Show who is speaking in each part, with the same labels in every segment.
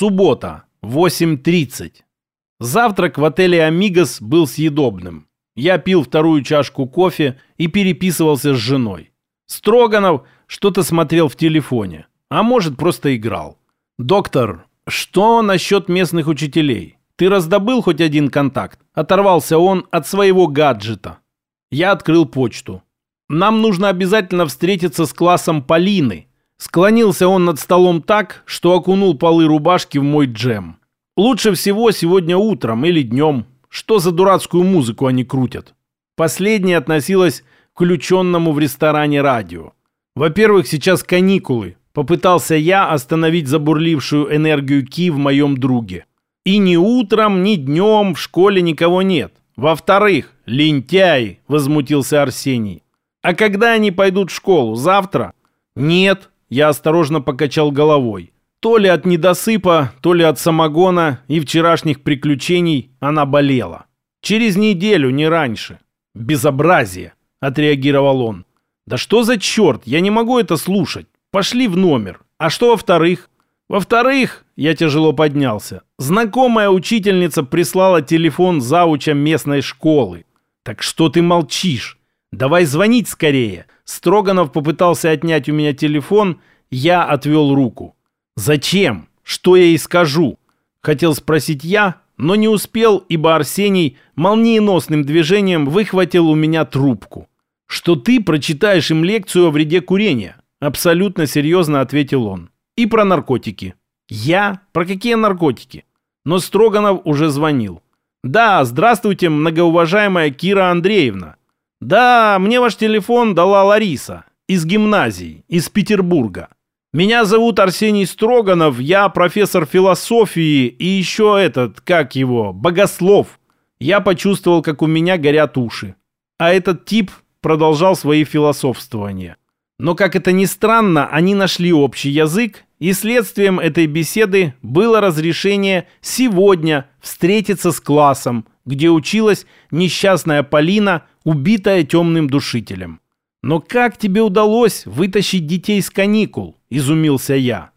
Speaker 1: Суббота, 8.30. Завтрак в отеле «Амигос» был съедобным. Я пил вторую чашку кофе и переписывался с женой. Строганов что-то смотрел в телефоне, а может просто играл. «Доктор, что насчет местных учителей? Ты раздобыл хоть один контакт?» Оторвался он от своего гаджета. Я открыл почту. «Нам нужно обязательно встретиться с классом Полины», Склонился он над столом так, что окунул полы рубашки в мой джем. Лучше всего сегодня утром или днем. Что за дурацкую музыку они крутят? Последнее относилось к включенному в ресторане радио. Во-первых, сейчас каникулы. Попытался я остановить забурлившую энергию Ки в моем друге. И ни утром, ни днем в школе никого нет. Во-вторых, лентяй, возмутился Арсений. А когда они пойдут в школу? Завтра? Нет, я осторожно покачал головой. То ли от недосыпа, то ли от самогона и вчерашних приключений она болела. Через неделю, не раньше. Безобразие, отреагировал он. Да что за черт, я не могу это слушать. Пошли в номер. А что во-вторых? Во-вторых, я тяжело поднялся. Знакомая учительница прислала телефон зауча местной школы. Так что ты молчишь? Давай звонить скорее. Строганов попытался отнять у меня телефон, я отвел руку. «Зачем? Что я ей скажу?» Хотел спросить я, но не успел, ибо Арсений молниеносным движением выхватил у меня трубку. «Что ты прочитаешь им лекцию о вреде курения?» Абсолютно серьезно ответил он. «И про наркотики». «Я? Про какие наркотики?» Но Строганов уже звонил. «Да, здравствуйте, многоуважаемая Кира Андреевна. «Да, мне ваш телефон дала Лариса. Из гимназии, из Петербурга. Меня зовут Арсений Строганов, я профессор философии и еще этот, как его, богослов. Я почувствовал, как у меня горят уши. А этот тип продолжал свои философствования. Но, как это ни странно, они нашли общий язык, и следствием этой беседы было разрешение сегодня встретиться с классом, где училась несчастная Полина, убитая темным душителем. «Но как тебе удалось вытащить детей с каникул?» – изумился я.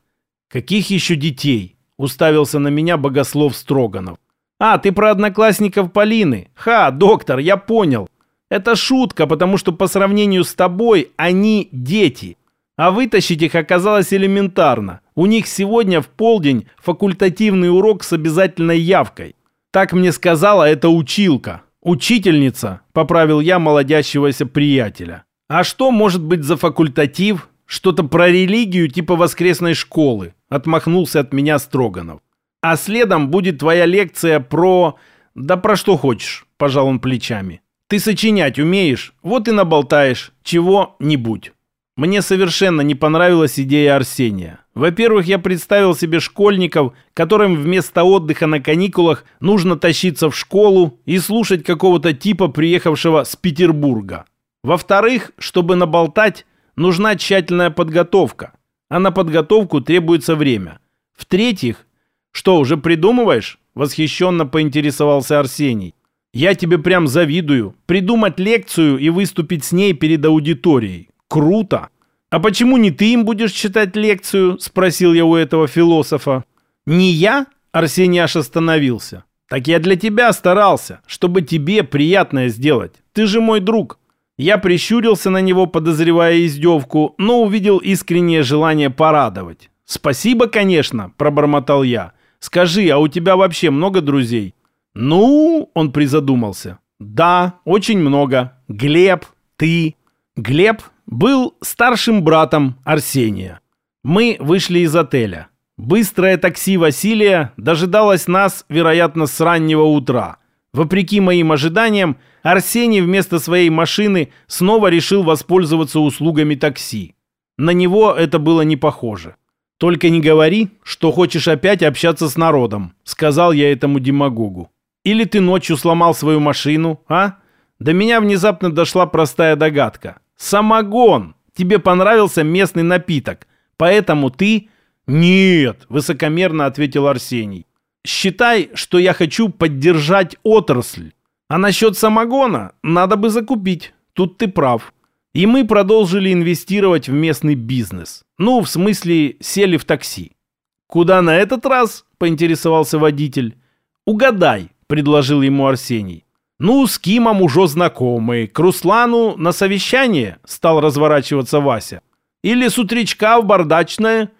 Speaker 1: «Каких еще детей?» – уставился на меня богослов Строганов. «А, ты про одноклассников Полины? Ха, доктор, я понял. Это шутка, потому что по сравнению с тобой они дети. А вытащить их оказалось элементарно. У них сегодня в полдень факультативный урок с обязательной явкой. Так мне сказала эта училка. Учительница, поправил я молодящегося приятеля. А что может быть за факультатив? Что-то про религию типа воскресной школы. Отмахнулся от меня Строганов. А следом будет твоя лекция про... Да про что хочешь, пожал он плечами. Ты сочинять умеешь, вот и наболтаешь чего-нибудь. Мне совершенно не понравилась идея Арсения. Во-первых, я представил себе школьников, которым вместо отдыха на каникулах нужно тащиться в школу и слушать какого-то типа, приехавшего с Петербурга. Во-вторых, чтобы наболтать, нужна тщательная подготовка, а на подготовку требуется время. В-третьих, что, уже придумываешь? Восхищенно поинтересовался Арсений. Я тебе прям завидую. Придумать лекцию и выступить с ней перед аудиторией. Круто! «А почему не ты им будешь читать лекцию?» – спросил я у этого философа. «Не я?» – Арсений остановился. «Так я для тебя старался, чтобы тебе приятное сделать. Ты же мой друг». Я прищурился на него, подозревая издевку, но увидел искреннее желание порадовать. «Спасибо, конечно», – пробормотал я. «Скажи, а у тебя вообще много друзей?» «Ну...» – он призадумался. «Да, очень много. Глеб, ты...» Глеб был старшим братом Арсения. Мы вышли из отеля. Быстрое такси Василия дожидалось нас, вероятно, с раннего утра. Вопреки моим ожиданиям, Арсений вместо своей машины снова решил воспользоваться услугами такси. На него это было не похоже. «Только не говори, что хочешь опять общаться с народом», — сказал я этому демагогу. «Или ты ночью сломал свою машину, а?» До меня внезапно дошла простая догадка. Самогон! Тебе понравился местный напиток, поэтому ты... Нет, высокомерно ответил Арсений. Считай, что я хочу поддержать отрасль. А насчет самогона надо бы закупить. Тут ты прав. И мы продолжили инвестировать в местный бизнес. Ну, в смысле, сели в такси. «Куда на этот раз?» — поинтересовался водитель. «Угадай», — предложил ему Арсений. «Ну, с Кимом уже знакомый. К Руслану на совещание?» — стал разворачиваться Вася. «Или с утречка в бардачное?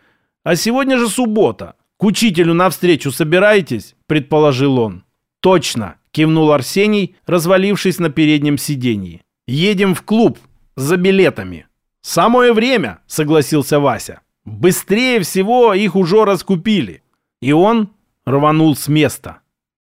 Speaker 1: А сегодня же суббота. К учителю навстречу собираетесь?» — предположил он. «Точно!» — кивнул Арсений, развалившись на переднем сиденье. «Едем в клуб за билетами». «Самое время!» — согласился Вася. «Быстрее всего их уже раскупили». И он рванул с места.